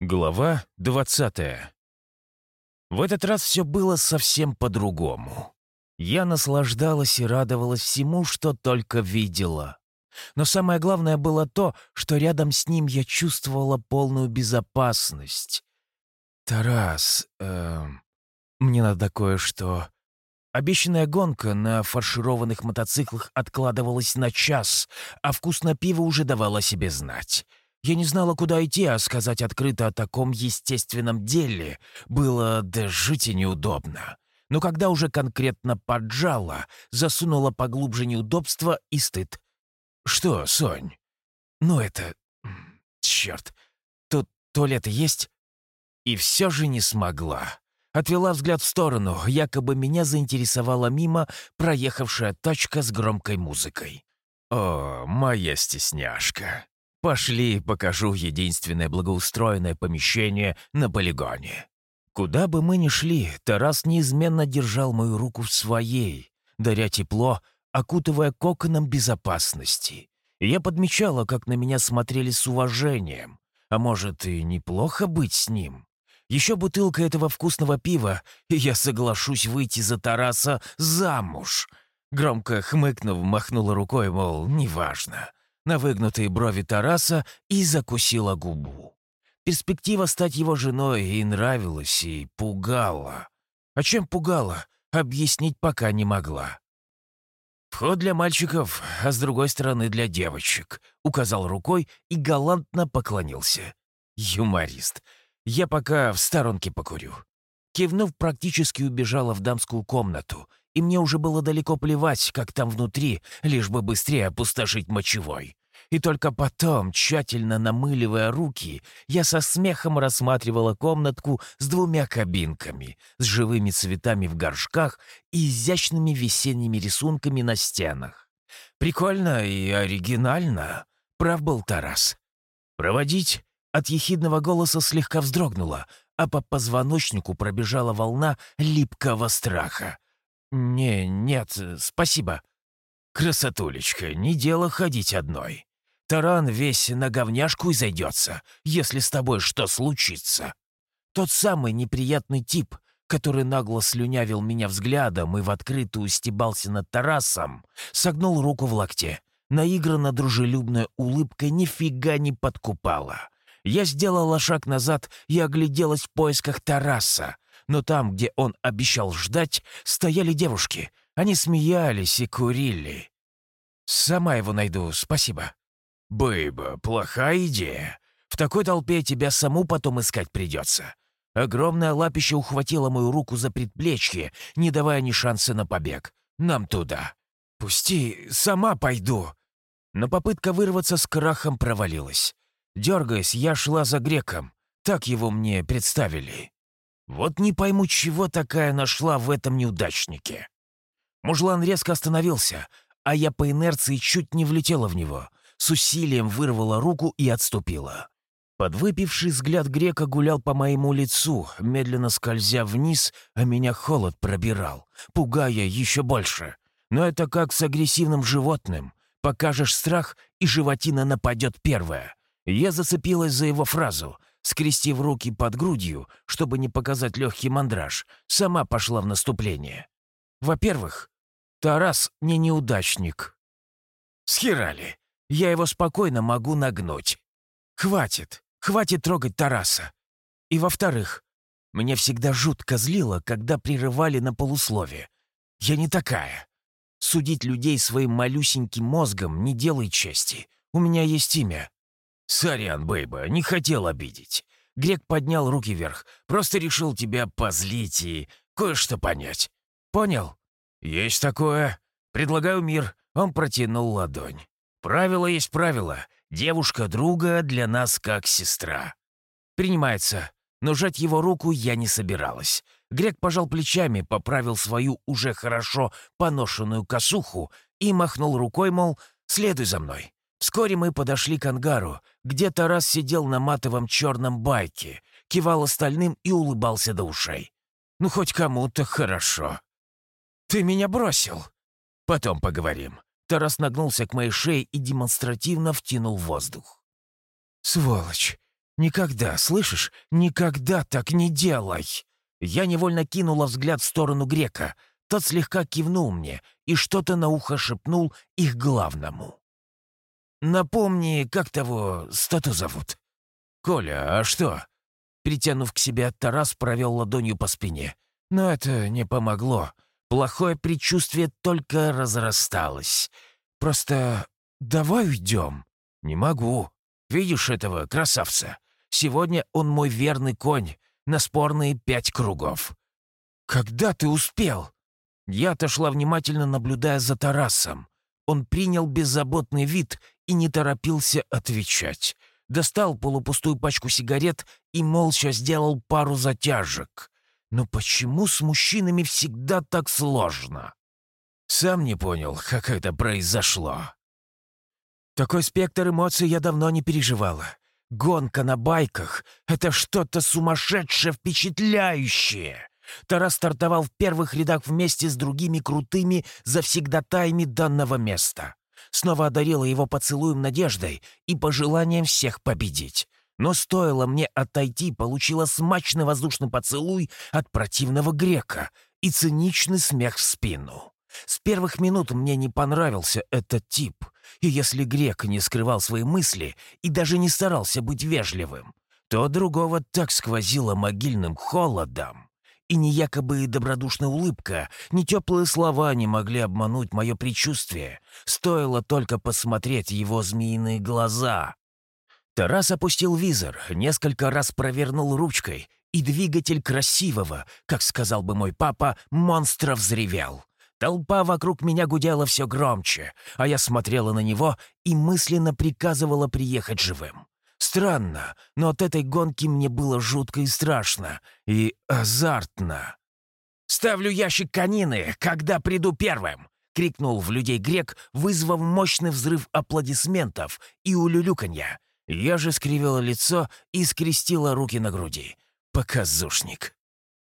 Глава 20 В этот раз все было совсем по-другому. Я наслаждалась и радовалась всему, что только видела. Но самое главное было то, что рядом с ним я чувствовала полную безопасность. «Тарас, э, мне надо кое-что...» Обещанная гонка на фаршированных мотоциклах откладывалась на час, а вкус на пиво уже давала себе знать. Я не знала, куда идти, а сказать открыто о таком естественном деле было да жить и неудобно. Но когда уже конкретно поджала, засунула поглубже неудобства и стыд. «Что, Сонь? Ну это... Черт, тут туалеты есть?» И все же не смогла. Отвела взгляд в сторону, якобы меня заинтересовала мимо проехавшая тачка с громкой музыкой. «О, моя стесняшка!» Пошли, покажу единственное благоустроенное помещение на полигоне. Куда бы мы ни шли, Тарас неизменно держал мою руку в своей, даря тепло, окутывая коконом безопасности. Я подмечала, как на меня смотрели с уважением. А может, и неплохо быть с ним. Еще бутылка этого вкусного пива, и я соглашусь выйти за Тараса замуж. Громко хмыкнув, махнула рукой, мол, неважно на выгнутые брови Тараса и закусила губу. Перспектива стать его женой ей нравилась и пугала. А чем пугала, объяснить пока не могла. «Вход для мальчиков, а с другой стороны для девочек», — указал рукой и галантно поклонился. «Юморист. Я пока в сторонке покурю». Кивнув, практически убежала в дамскую комнату, и мне уже было далеко плевать, как там внутри, лишь бы быстрее опустошить мочевой. И только потом, тщательно намыливая руки, я со смехом рассматривала комнатку с двумя кабинками, с живыми цветами в горшках и изящными весенними рисунками на стенах. Прикольно и оригинально, прав был Тарас. «Проводить?» От ехидного голоса слегка вздрогнула, а по позвоночнику пробежала волна липкого страха. «Не, нет, спасибо». «Красотулечка, не дело ходить одной. Таран весь на говняшку и зайдется, если с тобой что случится. Тот самый неприятный тип, который нагло слюнявил меня взглядом и в открытую стебался над Тарасом, согнул руку в локте. Наигранно дружелюбная улыбка нифига не подкупала. Я сделала шаг назад и огляделась в поисках Тараса, но там, где он обещал ждать, стояли девушки. Они смеялись и курили. «Сама его найду, спасибо», «Бэйба, плохая идея. В такой толпе тебя саму потом искать придется». Огромное лапище ухватило мою руку за предплечье, не давая ни шанса на побег. «Нам туда». «Пусти, сама пойду». Но попытка вырваться с крахом провалилась. Дергаясь, я шла за греком. Так его мне представили. Вот не пойму, чего такая нашла в этом неудачнике. Мужлан резко остановился, а я по инерции чуть не влетела в него с усилием вырвала руку и отступила. Подвыпивший взгляд грека гулял по моему лицу, медленно скользя вниз, а меня холод пробирал, пугая еще больше. Но это как с агрессивным животным. Покажешь страх, и животина нападет первая. Я зацепилась за его фразу, скрестив руки под грудью, чтобы не показать легкий мандраж, сама пошла в наступление. Во-первых, Тарас не неудачник. Схерали. Я его спокойно могу нагнуть. Хватит, хватит трогать Тараса. И во-вторых, меня всегда жутко злило, когда прерывали на полусловие. Я не такая. Судить людей своим малюсеньким мозгом не делай чести. У меня есть имя. Сорян, Бейба, не хотел обидеть. Грек поднял руки вверх. Просто решил тебя позлить и кое-что понять. Понял? Есть такое. Предлагаю мир. Он протянул ладонь. Правило есть правило. Девушка друга для нас как сестра. Принимается. Но жать его руку я не собиралась. Грек пожал плечами, поправил свою уже хорошо поношенную косуху и махнул рукой, мол, «Следуй за мной». Вскоре мы подошли к ангару, где Тарас сидел на матовом черном байке, кивал остальным и улыбался до ушей. «Ну, хоть кому-то хорошо». «Ты меня бросил?» «Потом поговорим. Тарас нагнулся к моей шее и демонстративно втянул воздух. «Сволочь! Никогда, слышишь, никогда так не делай!» Я невольно кинула взгляд в сторону грека. Тот слегка кивнул мне и что-то на ухо шепнул их главному. «Напомни, как того стату зовут?» «Коля, а что?» Притянув к себе, Тарас провел ладонью по спине. Но это не помогло. Плохое предчувствие только разрасталось. Просто давай уйдем. Не могу. Видишь этого красавца? Сегодня он мой верный конь на спорные пять кругов. Когда ты успел? Я отошла внимательно, наблюдая за Тарасом. Он принял беззаботный вид и не торопился отвечать. Достал полупустую пачку сигарет и молча сделал пару затяжек. Но почему с мужчинами всегда так сложно? Сам не понял, как это произошло. Такой спектр эмоций я давно не переживала. Гонка на байках — это что-то сумасшедшее, впечатляющее. Тарас стартовал в первых рядах вместе с другими крутыми завсегдатаями данного места. Снова одарила его поцелуем надеждой и пожеланием всех победить. Но стоило мне отойти, получила смачный воздушный поцелуй от противного грека и циничный смех в спину. С первых минут мне не понравился этот тип, и если грек не скрывал свои мысли и даже не старался быть вежливым, то другого так сквозило могильным холодом. И ни якобы добродушная улыбка, ни теплые слова не могли обмануть мое предчувствие. Стоило только посмотреть его змеиные глаза, Тарас опустил визор, несколько раз провернул ручкой, и двигатель красивого, как сказал бы мой папа, монстра взревел. Толпа вокруг меня гудела все громче, а я смотрела на него и мысленно приказывала приехать живым. Странно, но от этой гонки мне было жутко и страшно, и азартно. «Ставлю ящик конины, когда приду первым!» — крикнул в людей грек, вызвав мощный взрыв аплодисментов и улюлюканья. Я же скривила лицо и скрестила руки на груди. Показушник.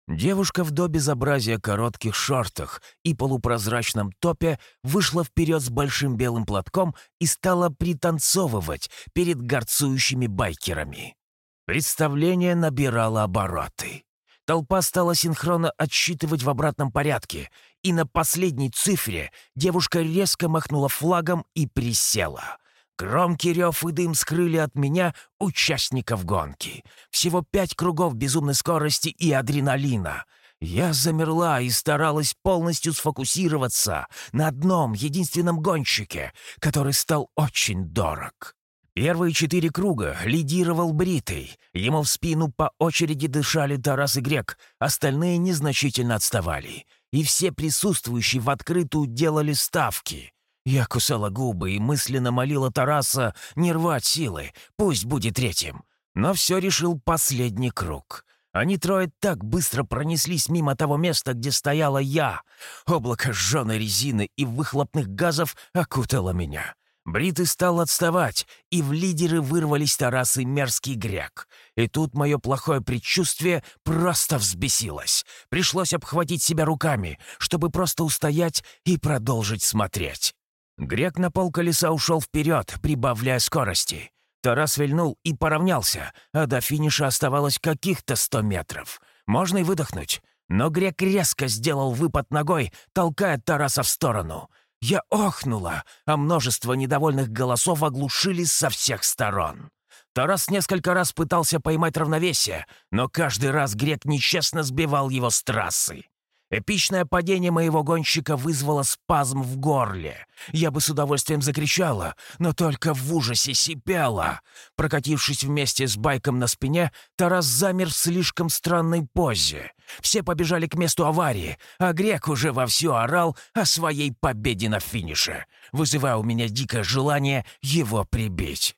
Девушка в до безобразия коротких шортах и полупрозрачном топе вышла вперед с большим белым платком и стала пританцовывать перед горцующими байкерами. Представление набирало обороты. Толпа стала синхронно отсчитывать в обратном порядке, и на последней цифре девушка резко махнула флагом и присела — Громкий рев и дым скрыли от меня участников гонки. Всего пять кругов безумной скорости и адреналина. Я замерла и старалась полностью сфокусироваться на одном единственном гонщике, который стал очень дорог. Первые четыре круга лидировал Бритый. Ему в спину по очереди дышали Тарас и Грек, остальные незначительно отставали. И все присутствующие в открытую делали ставки. Я кусала губы и мысленно молила Тараса не рвать силы, пусть будет третьим. Но все решил последний круг. Они трое так быстро пронеслись мимо того места, где стояла я. Облако сжженной резины и выхлопных газов окутало меня. Бриты стал отставать, и в лидеры вырвались Тарас и мерзкий грек. И тут мое плохое предчувствие просто взбесилось. Пришлось обхватить себя руками, чтобы просто устоять и продолжить смотреть. Грек на пол колеса ушел вперед, прибавляя скорости. Тарас вильнул и поравнялся, а до финиша оставалось каких-то сто метров. Можно и выдохнуть. Но Грек резко сделал выпад ногой, толкая Тараса в сторону. Я охнула, а множество недовольных голосов оглушили со всех сторон. Тарас несколько раз пытался поймать равновесие, но каждый раз Грек нечестно сбивал его с трассы. Эпичное падение моего гонщика вызвало спазм в горле. Я бы с удовольствием закричала, но только в ужасе сипела. Прокатившись вместе с байком на спине, Тарас замер в слишком странной позе. Все побежали к месту аварии, а Грек уже вовсю орал о своей победе на финише, вызывая у меня дикое желание его прибить.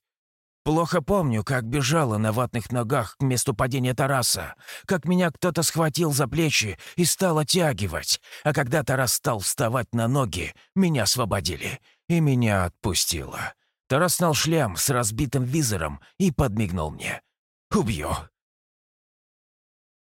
Плохо помню, как бежала на ватных ногах к месту падения Тараса, как меня кто-то схватил за плечи и стал оттягивать, а когда Тарас стал вставать на ноги, меня освободили, и меня отпустило. Тарас снял шлем с разбитым визором и подмигнул мне. «Убью.